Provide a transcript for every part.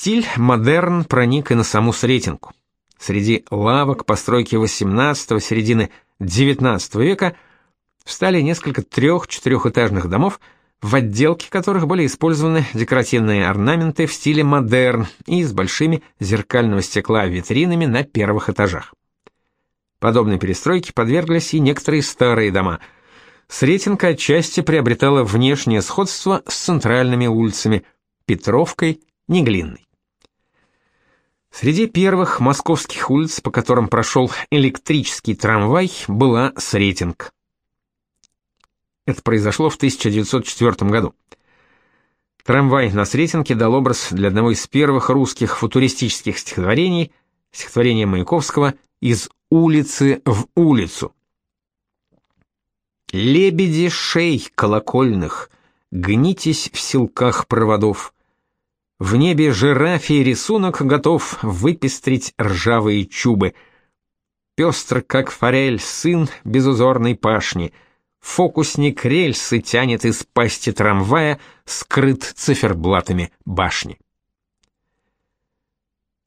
Стиль модерн проник и на саму Сретенку. Среди лавок постройки XVIII середины XIX века встали несколько трех-четырехэтажных домов, в отделке которых были использованы декоративные орнаменты в стиле модерн и с большими зеркального стекла витринами на первых этажах. Подобной перестройке подверглись и некоторые старые дома. Сретенка отчасти приобретала внешнее сходство с центральными улицами Петровкой, Неглинной. Среди первых московских улиц, по которым прошел электрический трамвай, была Сретенка. Это произошло в 1904 году. Трамвай на Сретенке дал образ для одного из первых русских футуристических стихотворений, стихотворения Маяковского «Из улицы в улицу». «Лебеди шей колокольных, гнитесь в силках проводов. В небе жирафий рисунок готов выпестрить ржавые чубы. Пестр, как форель, сын безузорной пашни — Фокусник рельсы тянет из пасти трамвая, скрыт циферблатами башни.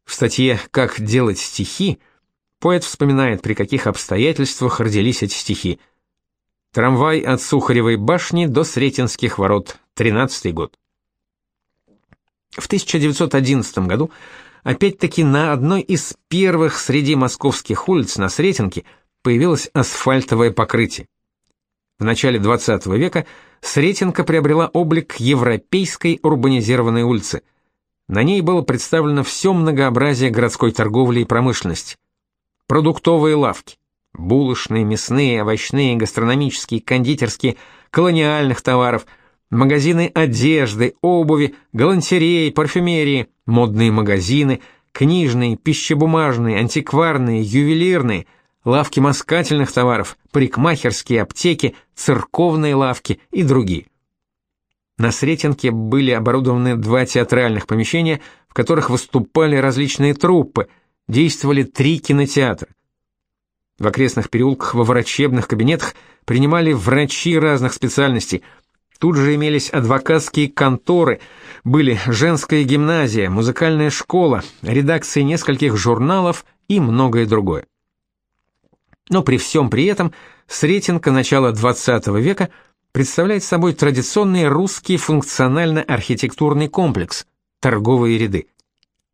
В статье «Как делать стихи» поэт вспоминает, при каких обстоятельствах родились эти стихи. Трамвай от Сухаревой башни до Сретенских ворот, 13 год. В 1911 году, опять-таки на одной из первых среди московских улиц на Сретенке появилось асфальтовое покрытие. В начале 20 века Сретенка приобрела облик европейской урбанизированной улицы. На ней было представлено все многообразие городской торговли и промышленности. Продуктовые лавки, булочные, мясные, овощные, гастрономические, кондитерские, колониальных товаров, магазины одежды, обуви, галантереи, парфюмерии, модные магазины, книжные, пищебумажные, антикварные, ювелирные – лавки маскательных товаров, парикмахерские аптеки, церковные лавки и другие. На Сретенке были оборудованы два театральных помещения, в которых выступали различные труппы, действовали три кинотеатра. В окрестных переулках во врачебных кабинетах принимали врачи разных специальностей. Тут же имелись адвокатские конторы, были женская гимназия, музыкальная школа, редакции нескольких журналов и многое другое. Но при всем при этом Сретенка начала XX века представляет собой традиционный русский функционально-архитектурный комплекс – торговые ряды.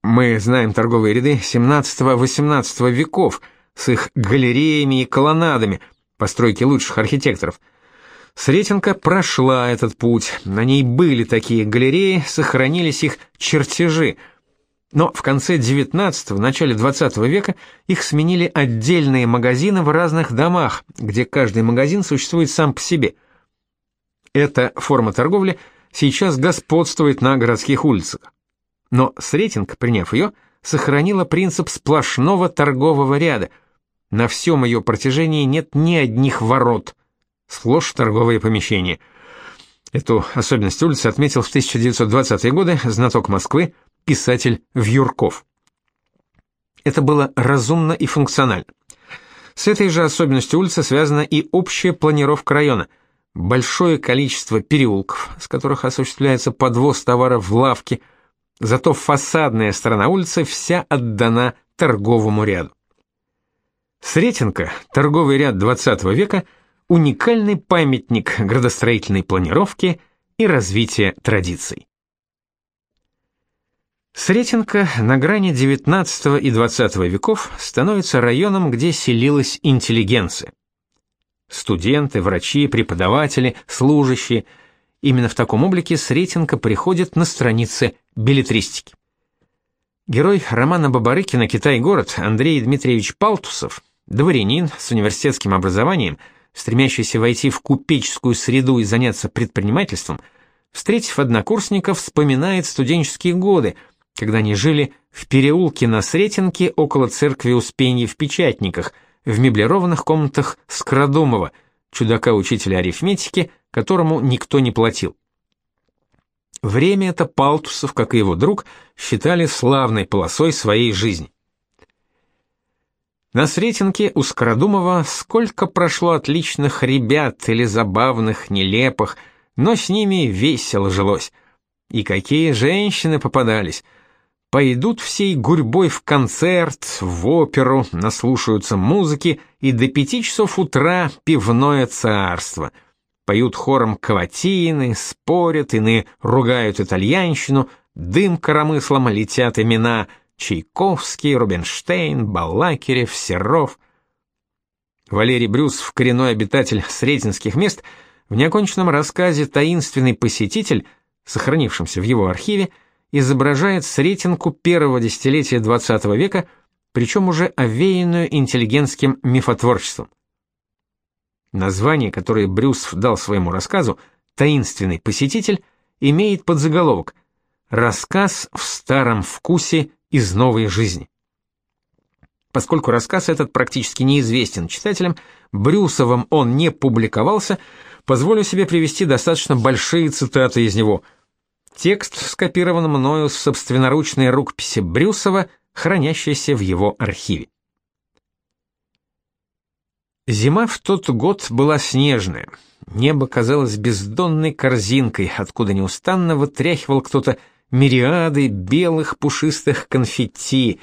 Мы знаем торговые ряды XVII-XVIII веков с их галереями и колоннадами, постройки лучших архитекторов. Сретенка прошла этот путь, на ней были такие галереи, сохранились их чертежи – но в конце XIX – начале XX века их сменили отдельные магазины в разных домах, где каждый магазин существует сам по себе. Эта форма торговли сейчас господствует на городских улицах. Но Сретенг, приняв ее, сохранила принцип сплошного торгового ряда. На всем ее протяжении нет ни одних ворот, сплошь торговые помещения. Эту особенность улицы отметил в 1920-е годы знаток Москвы писатель Вьюрков. Это было разумно и функционально. С этой же особенностью улицы связана и общая планировка района. Большое количество переулков, с которых осуществляется подвоз товаров в лавки, зато фасадная сторона улицы вся отдана торговому ряду. Сретенка, торговый ряд XX века, уникальный памятник градостроительной планировки и развития традиций. Сретенка на грани XIX и XX веков становится районом, где селилась интеллигенция. Студенты, врачи, преподаватели, служащие. Именно в таком облике Сретенка приходит на страницы билетристики. Герой романа Бабарыкина «Китай-город» Андрей Дмитриевич Палтусов, дворянин с университетским образованием, стремящийся войти в купеческую среду и заняться предпринимательством, встретив однокурсников, вспоминает студенческие годы – когда они жили в переулке на Сретенке около церкви Успения в Печатниках, в меблированных комнатах Скрадомова, чудака-учителя арифметики, которому никто не платил. Время это Палтусов, как и его друг, считали славной полосой своей жизни. На Сретенке у Скородумова сколько прошло отличных ребят или забавных, нелепых, но с ними весело жилось. И какие женщины попадались – пойдут всей гурьбой в концерт, в оперу, наслушаются музыки, и до пяти часов утра пивное царство. Поют хором каватины, спорят, иные ругают итальянщину, дым коромыслом летят имена Чайковский, Рубинштейн, Балакирев, Серов. Валерий Брюсов, коренной обитатель Сретенских мест, в неоконченном рассказе «Таинственный посетитель», сохранившемся в его архиве, изображает Сретенку первого десятилетия XX века, причем уже овеянную интеллигентским мифотворчеством. Название, которое Брюсов дал своему рассказу, «Таинственный посетитель», имеет подзаголовок «Рассказ в старом вкусе из новой жизни». Поскольку рассказ этот практически неизвестен читателям, Брюсовым он не публиковался, позволю себе привести достаточно большие цитаты из него – Текст скопирован мною с собственноручной рукописи Брюсова, хранящейся в его архиве. Зима в тот год была снежная. Небо казалось бездонной корзинкой, откуда неустанно вытряхивал кто-то мириады белых пушистых конфетти,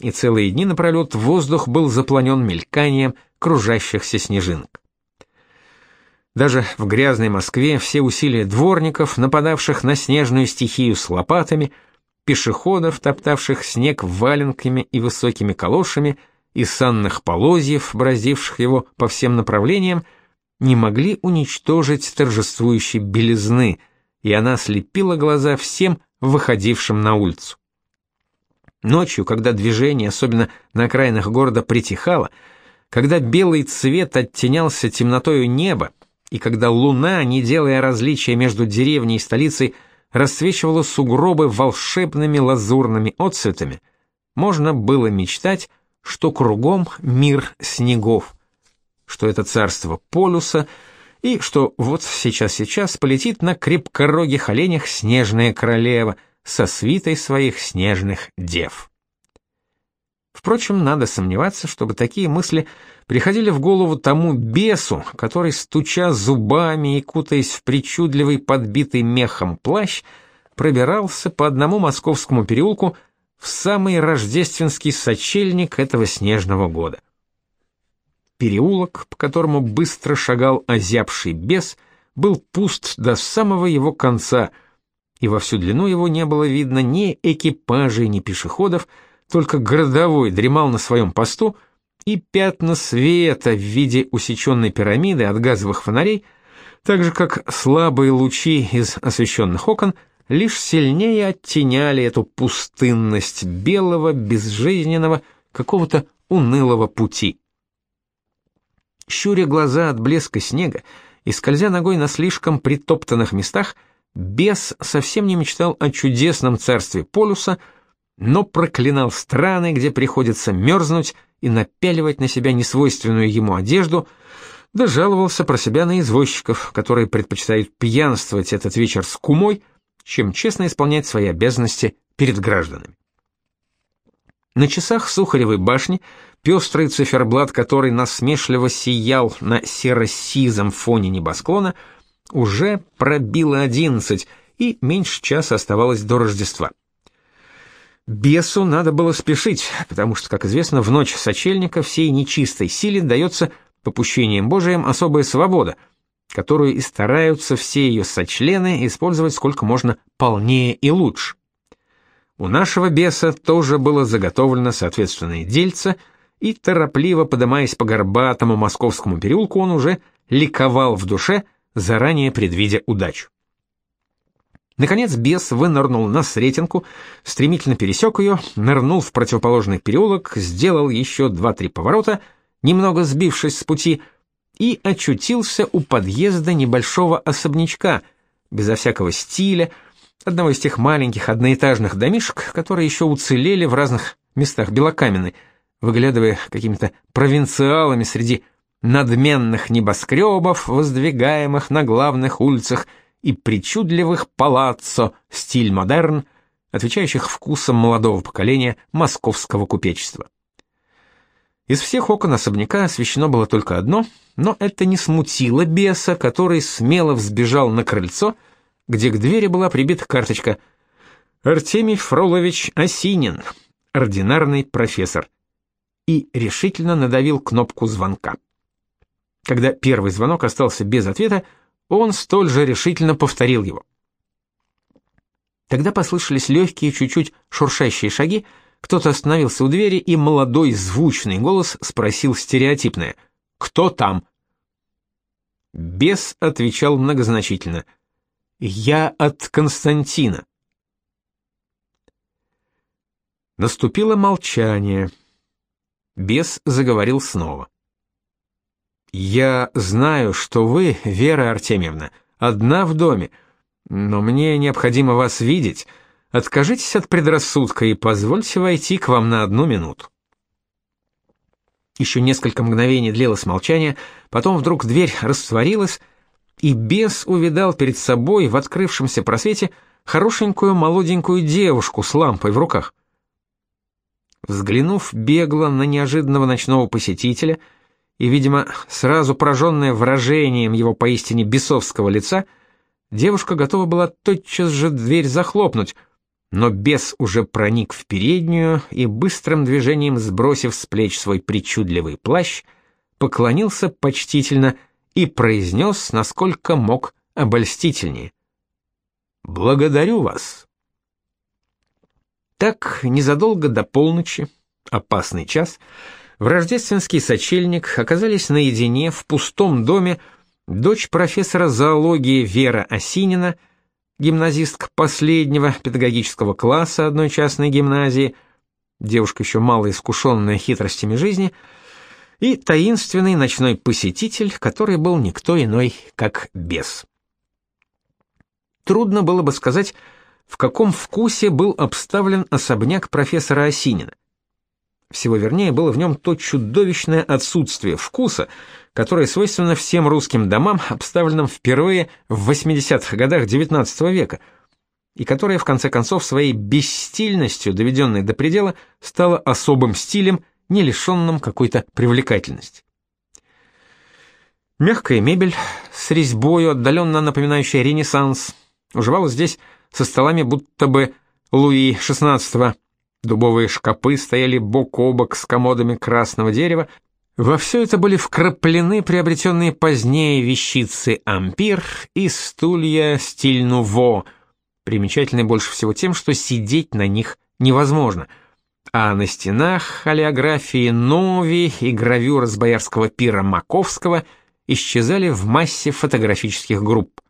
и целые дни напролет воздух был заполнен мельканием кружащихся снежинок. Даже в грязной Москве все усилия дворников, нападавших на снежную стихию с лопатами, пешеходов, топтавших снег валенками и высокими калошами, и санных полозьев, бороздивших его по всем направлениям, не могли уничтожить торжествующей белизны, и она слепила глаза всем выходившим на улицу. Ночью, когда движение, особенно на окраинах города, притихало, когда белый цвет оттенялся темнотою неба, и когда луна, не делая различия между деревней и столицей, расцвечивала сугробы волшебными лазурными отцветами, можно было мечтать, что кругом мир снегов, что это царство полюса, и что вот сейчас-сейчас полетит на крепкорогих оленях снежная королева со свитой своих снежных дев. Впрочем, надо сомневаться, чтобы такие мысли приходили в голову тому бесу, который, стуча зубами и кутаясь в причудливый подбитый мехом плащ, пробирался по одному московскому переулку в самый рождественский сочельник этого снежного года. Переулок, по которому быстро шагал озябший бес, был пуст до самого его конца, и во всю длину его не было видно ни экипажей, ни пешеходов, только городовой дремал на своем посту — и пятна света в виде усеченной пирамиды от газовых фонарей, так же как слабые лучи из освещенных окон, лишь сильнее оттеняли эту пустынность белого, безжизненного, какого-то унылого пути. Щуря глаза от блеска снега и скользя ногой на слишком притоптанных местах, бес совсем не мечтал о чудесном царстве полюса, но проклинал страны, где приходится мерзнуть и напяливать на себя несвойственную ему одежду, да жаловался про себя на извозчиков, которые предпочитают пьянствовать этот вечер с кумой, чем честно исполнять свои обязанности перед гражданами. На часах Сухаревой башни пестрый циферблат, который насмешливо сиял на серо-сизом фоне небосклона, уже пробило одиннадцать, и меньше часа оставалось до Рождества. Бесу надо было спешить, потому что, как известно, в ночь сочельника всей нечистой силе дается попущением Божиим особая свобода, которую и стараются все ее сочлены использовать сколько можно полнее и лучше. У нашего беса тоже было заготовлено соответственное дельце, и торопливо подымаясь по горбатому московскому переулку, он уже ликовал в душе, заранее предвидя удачу. Наконец бес вынырнул на Сретенку, стремительно пересек ее, нырнул в противоположный переулок, сделал еще два-три поворота, немного сбившись с пути, и очутился у подъезда небольшого особнячка, безо всякого стиля, одного из тех маленьких одноэтажных домишек, которые еще уцелели в разных местах Белокаменной, выглядывая какими-то провинциалами среди надменных небоскребов, воздвигаемых на главных улицах и причудливых палаццо стиль модерн, отвечающих вкусам молодого поколения московского купечества. Из всех окон особняка освещено было только одно, но это не смутило беса, который смело взбежал на крыльцо, где к двери была прибита карточка Артемий Фролович Осинин, ординарный профессор, и решительно надавил кнопку звонка. Когда первый звонок остался без ответа, он столь же решительно повторил его. Тогда послышались легкие, чуть-чуть шуршащие шаги, кто-то остановился у двери, и молодой звучный голос спросил стереотипное «Кто там?». Бес отвечал многозначительно «Я от Константина». Наступило молчание. Бес заговорил снова. «Я знаю, что вы, Вера Артемьевна, одна в доме, но мне необходимо вас видеть». Откажитесь от предрассудка и позвольте войти к вам на одну минуту. Еще несколько мгновений длилось молчание, потом вдруг дверь растворилась, и бес увидал перед собой в открывшемся просвете хорошенькую молоденькую девушку с лампой в руках. Взглянув бегло на неожиданного ночного посетителя и, видимо, сразу пораженная выражением его поистине бесовского лица, девушка готова была тотчас же дверь захлопнуть — но бес уже проник в переднюю и быстрым движением сбросив с плеч свой причудливый плащ, поклонился почтительно и произнес, насколько мог, обольстительнее. «Благодарю вас». Так, незадолго до полночи, опасный час, в рождественский сочельник оказались наедине в пустом доме дочь профессора зоологии Вера Осинина — гимназистка последнего педагогического класса одной частной гимназии, девушка еще мало искушенная хитростями жизни, и таинственный ночной посетитель, который был никто иной, как бес. Трудно было бы сказать, в каком вкусе был обставлен особняк профессора Осинина. Всего вернее было в нем то чудовищное отсутствие вкуса, которое свойственно всем русским домам, обставленным впервые в 80-х годах XIX века, и которое в конце концов своей бесстильностью, доведенной до предела, стало особым стилем, не лишенным какой-то привлекательности. Мягкая мебель с резьбою, отдаленно напоминающая Ренессанс, уживалась здесь со столами будто бы Луи XVI Дубовые шкапы стояли бок о бок с комодами красного дерева. Во все это были вкраплены приобретенные позднее вещицы ампир и стулья стиль нуво, примечательные больше всего тем, что сидеть на них невозможно. А на стенах олеографии Нови и гравюра с боярского пира Маковского исчезали в массе фотографических групп.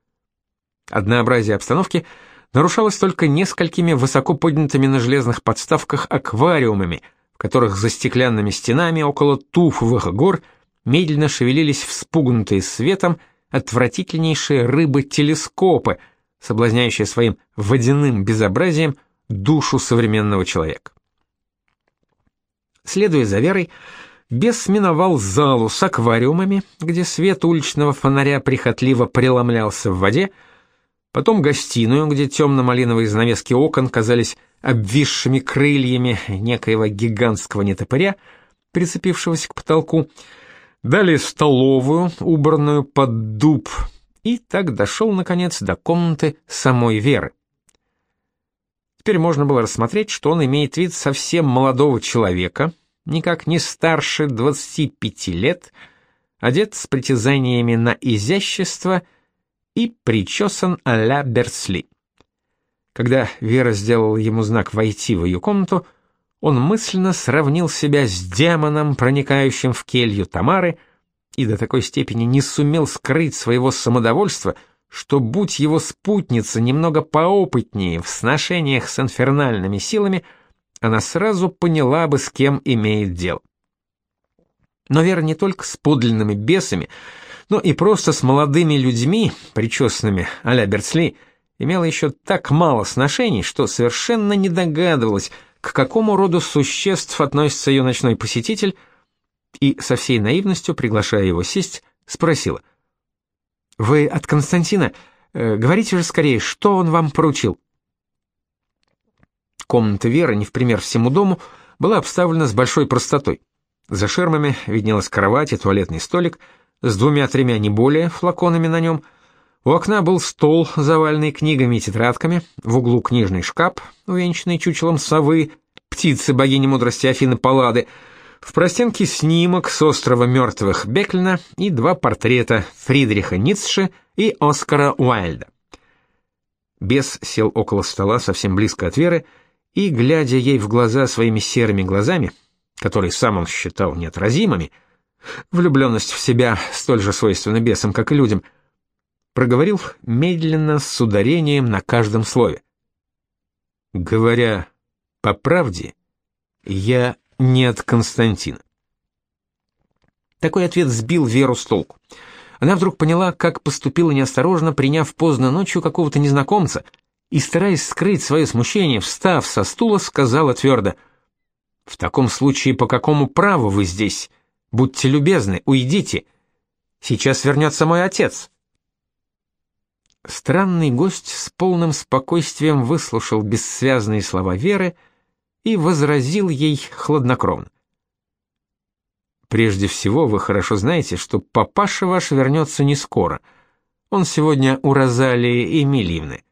Однообразие обстановки – нарушалось только несколькими высоко поднятыми на железных подставках аквариумами, в которых за стеклянными стенами около туфовых гор медленно шевелились вспугнутые светом отвратительнейшие рыбы-телескопы, соблазняющие своим водяным безобразием душу современного человека. Следуя за Верой, бес миновал залу с аквариумами, где свет уличного фонаря прихотливо преломлялся в воде, потом гостиную, где темно-малиновые занавески окон казались обвисшими крыльями некоего гигантского нетопыря, прицепившегося к потолку, далее столовую, убранную под дуб, и так дошел, наконец, до комнаты самой Веры. Теперь можно было рассмотреть, что он имеет вид совсем молодого человека, никак не старше 25 лет, одет с притязаниями на изящество – и причесан а-ля Берсли. Когда Вера сделала ему знак войти в ее комнату, он мысленно сравнил себя с демоном, проникающим в келью Тамары, и до такой степени не сумел скрыть своего самодовольства, что, будь его спутница немного поопытнее в сношениях с инфернальными силами, она сразу поняла бы, с кем имеет дело. Но Вера не только с подлинными бесами, но и просто с молодыми людьми, причесанными а-ля Берцли, имела еще так мало сношений, что совершенно не догадывалась, к какому роду существ относится ее ночной посетитель, и со всей наивностью, приглашая его сесть, спросила. «Вы от Константина? Э, говорите же скорее, что он вам поручил?» Комната Веры, не в пример всему дому, была обставлена с большой простотой. За ширмами виднелась кровать и туалетный столик — с двумя-тремя не более флаконами на нем. У окна был стол, заваленный книгами и тетрадками, в углу книжный шкаф, увенчанный чучелом совы, птицы богини мудрости Афины Паллады, в простенке снимок с острова мертвых Беклина и два портрета Фридриха Ницше и Оскара Уайльда. Бес сел около стола совсем близко от Веры и, глядя ей в глаза своими серыми глазами, которые сам он считал неотразимыми, влюбленность в себя столь же свойственна бесам, как и людям, проговорил медленно с ударением на каждом слове. Говоря по правде, я не от Константина. Такой ответ сбил Веру с толку. Она вдруг поняла, как поступила неосторожно, приняв поздно ночью какого-то незнакомца, и, стараясь скрыть свое смущение, встав со стула, сказала твердо, «В таком случае по какому праву вы здесь? Будьте любезны, уйдите. Сейчас вернется мой отец». Странный гость с полным спокойствием выслушал бессвязные слова Веры и возразил ей хладнокровно. Прежде всего, вы хорошо знаете, что папаша ваш вернется не скоро. Он сегодня у Розалии Эмильевны.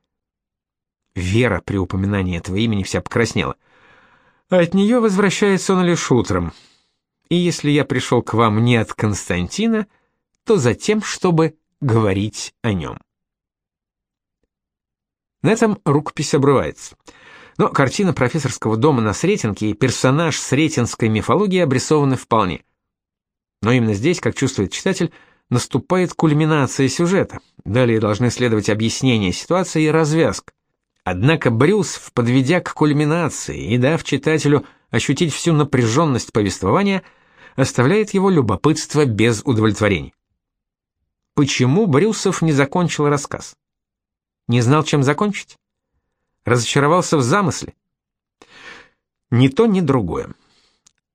Вера при упоминании этого имени вся покраснела. от нее возвращается он лишь утром. И если я пришел к вам не от Константина, то за тем, чтобы говорить о нем. На этом рукопись обрывается. Но картина профессорского дома на Сретенке и персонаж сретенской мифологии обрисованы вполне. Но именно здесь, как чувствует читатель, наступает кульминация сюжета. Далее должны следовать объяснения ситуации и развязка. Однако Брюс, подведя к кульминации и дав читателю ощутить всю напряженность повествования, оставляет его любопытство без удовлетворения. Почему Брюсов не закончил рассказ? Не знал, чем закончить? Разочаровался в замысле? Ни то, ни другое.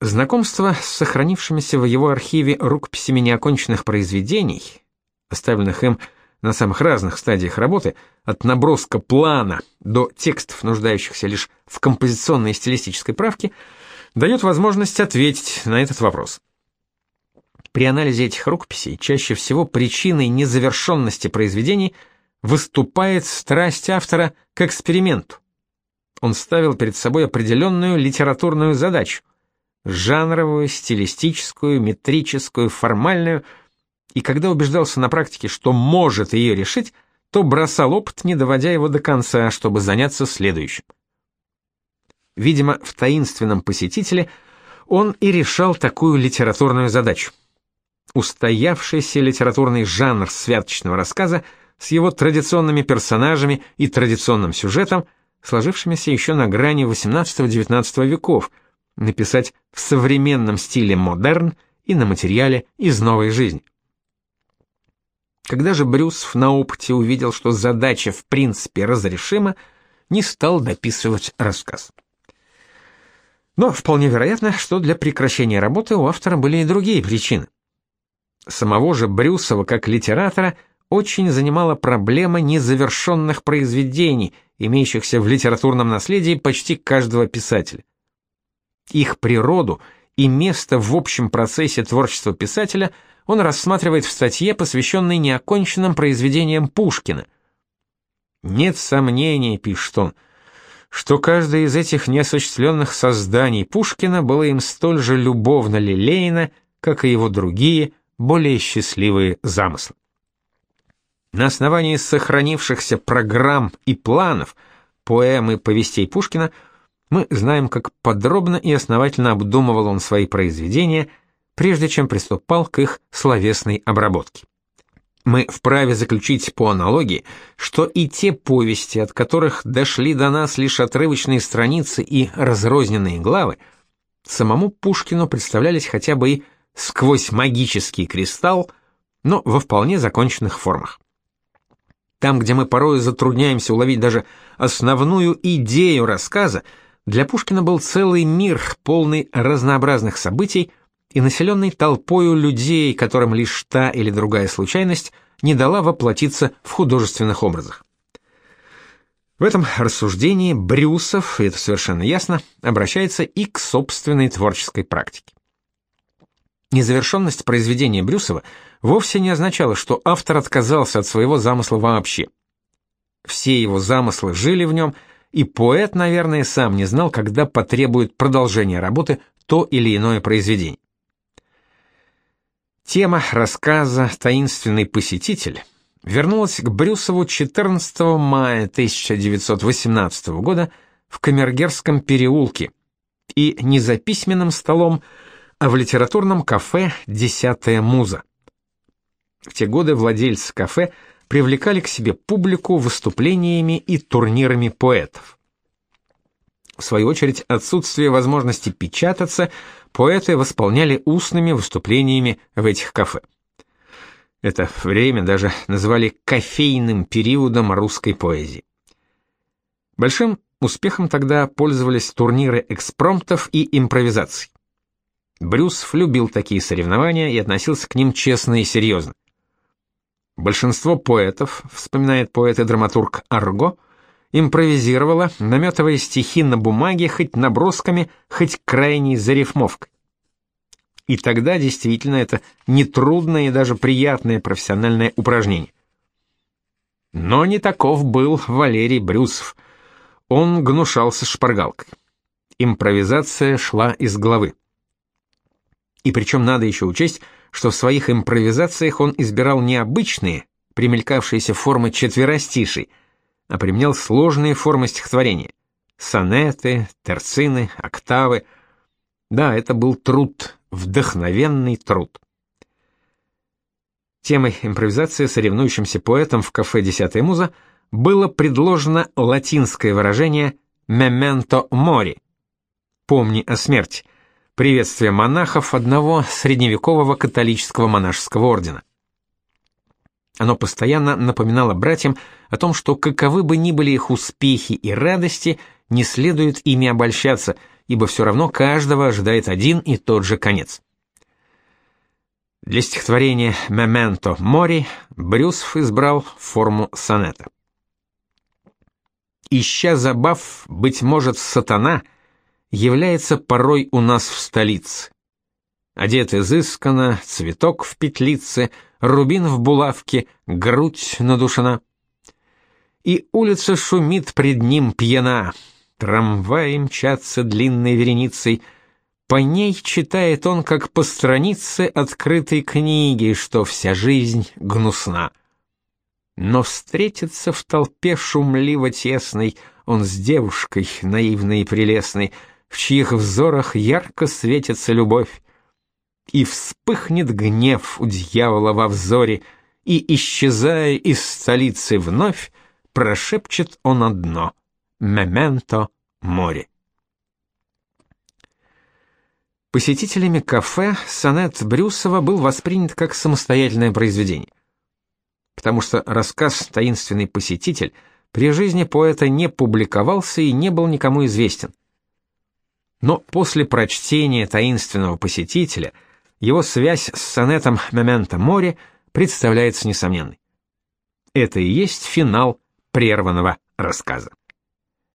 Знакомство с сохранившимися в его архиве рукописями неоконченных произведений, оставленных им на самых разных стадиях работы, от наброска плана до текстов, нуждающихся лишь в композиционной и стилистической правке, дает возможность ответить на этот вопрос. При анализе этих рукописей чаще всего причиной незавершенности произведений выступает страсть автора к эксперименту. Он ставил перед собой определенную литературную задачу жанровую, стилистическую, метрическую, формальную, и когда убеждался на практике, что может ее решить, то бросал опыт, не доводя его до конца, чтобы заняться следующим. Видимо, в таинственном посетителе он и решал такую литературную задачу. Устоявшийся литературный жанр святочного рассказа с его традиционными персонажами и традиционным сюжетом, сложившимися еще на грани XVIII-XIX веков – написать в современном стиле модерн и на материале из новой жизни. Когда же Брюс на опыте увидел, что задача в принципе разрешима, не стал дописывать рассказ. Но вполне вероятно, что для прекращения работы у автора были и другие причины. Самого же Брюсова как литератора очень занимала проблема незавершенных произведений, имеющихся в литературном наследии почти каждого писателя их природу и место в общем процессе творчества писателя он рассматривает в статье, посвященной неоконченным произведениям Пушкина. «Нет сомнений», — пишет он, — «что каждое из этих неосуществленных созданий Пушкина было им столь же любовно лелеяно, как и его другие, более счастливые замыслы». На основании сохранившихся программ и планов поэмы повестей Пушкина – мы знаем, как подробно и основательно обдумывал он свои произведения, прежде чем приступал к их словесной обработке. Мы вправе заключить по аналогии, что и те повести, от которых дошли до нас лишь отрывочные страницы и разрозненные главы, самому Пушкину представлялись хотя бы и сквозь магический кристалл, но во вполне законченных формах. Там, где мы порой затрудняемся уловить даже основную идею рассказа, для Пушкина был целый мир, полный разнообразных событий и населенный толпою людей, которым лишь та или другая случайность не дала воплотиться в художественных образах. В этом рассуждении Брюсов, и это совершенно ясно, обращается и к собственной творческой практике. Незавершенность произведения Брюсова вовсе не означала, что автор отказался от своего замысла вообще. Все его замыслы жили в нем, и поэт, наверное, сам не знал, когда потребует продолжения работы то или иное произведение. Тема рассказа «Таинственный посетитель» вернулась к Брюсову 14 мая 1918 года в Камергерском переулке и не за письменным столом, а в литературном кафе «Десятая муза». В те годы владельцы кафе привлекали к себе публику выступлениями и турнирами поэтов. В свою очередь, отсутствие возможности печататься поэты восполняли устными выступлениями в этих кафе. Это время даже называли кофейным периодом русской поэзии. Большим успехом тогда пользовались турниры экспромтов и импровизаций. Брюсов любил такие соревнования и относился к ним честно и серьезно. Большинство поэтов, вспоминает поэт и драматург Арго, импровизировало, наметывая стихи на бумаге хоть набросками, хоть крайней зарифмовкой. И тогда действительно это нетрудное и даже приятное профессиональное упражнение. Но не таков был Валерий Брюсов. Он гнушался шпаргалкой. Импровизация шла из головы. И причем надо еще учесть, что в своих импровизациях он избирал необычные, примелькавшиеся формы четверостишей, а применял сложные формы стихотворения — сонеты, терцины, октавы. Да, это был труд, вдохновенный труд. Темой импровизации соревнующимся поэтам в кафе «Десятая муза» было предложено латинское выражение «memento mori» — «помни о смерти», приветствие монахов одного средневекового католического монашеского ордена. Оно постоянно напоминало братьям о том, что каковы бы ни были их успехи и радости, не следует ими обольщаться, ибо все равно каждого ожидает один и тот же конец. Для стихотворения «Мементо мори» Брюсов избрал форму сонета. «Ища забав, быть может, сатана», является порой у нас в столице. Одет изысканно, цветок в петлице, рубин в булавке, грудь надушена. И улица шумит пред ним пьяна, трамваи мчатся длинной вереницей, по ней читает он, как по странице открытой книги, что вся жизнь гнусна. Но встретится в толпе шумливо тесной он с девушкой наивной и прелестной — в чьих взорах ярко светится любовь. И вспыхнет гнев у дьявола во взоре, и, исчезая из столицы вновь, прошепчет он одно «Мементо море». Посетителями кафе сонет Брюсова был воспринят как самостоятельное произведение. Потому что рассказ «Таинственный посетитель» при жизни поэта не публиковался и не был никому известен. Но после прочтения таинственного посетителя его связь с сонетом «Мементо море» представляется несомненной. Это и есть финал прерванного рассказа.